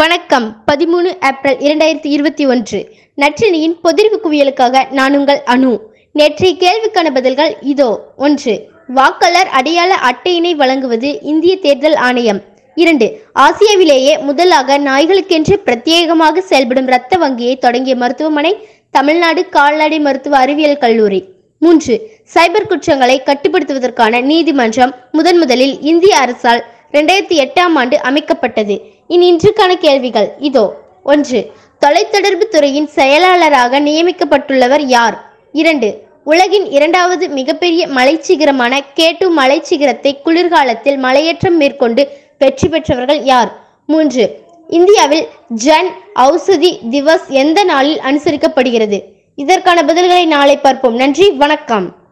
வணக்கம். பதிமூணு ஏப்ரல் இரண்டாயிரத்தி இருபத்தி ஒன்று. நற்றினியின் பொதிர்வு குவியலுக்காக நான் உங்கள் அணு நேற்றைய கேள்விக்கான பதில்கள் இதோ. ஒன்று வாக்காளர் அடையாள அட்டையினை வழங்குவது இந்திய தேர்தல் ஆணையம். இரண்டு ஆசியாவிலேயே முதலாக நாய்களுக்கென்று பிரத்யேகமாக செயல்படும் இரத்த வங்கியை தொடங்கிய மருத்துவமனை தமிழ்நாடு கால்நடை மருத்துவ அறிவியல் கல்லூரி. மூன்று சைபர் குற்றங்களை கட்டுப்படுத்துவதற்கான நீதிமன்றம் முதன் முதலில் இந்திய அரசால் இரண்டாயிரத்தி எட்டாம் ஆண்டு அமைக்கப்பட்டது. இனி இன்றுக்கான கேள்விகள் இதோ. ஒன்று தொலைத்தொடர்பு துறையின் செயலாளராக நியமிக்கப்பட்டுள்ளவர் யார்? இரண்டு உலகின் இரண்டாவது மிகப்பெரிய மலைச்சிகரமான கேட்டு மலைச்சிகரத்தை குளிர்காலத்தில் மலையேற்றம் மேற்கொண்டு வெற்றி பெற்றவர்கள் யார்? மூன்று இந்தியாவில் ஜன் ஔஷதி திவஸ் எந்த நாளில் அனுசரிக்கப்படுகிறது? இதற்கான பதில்களை நாளை பார்ப்போம். நன்றி வணக்கம்.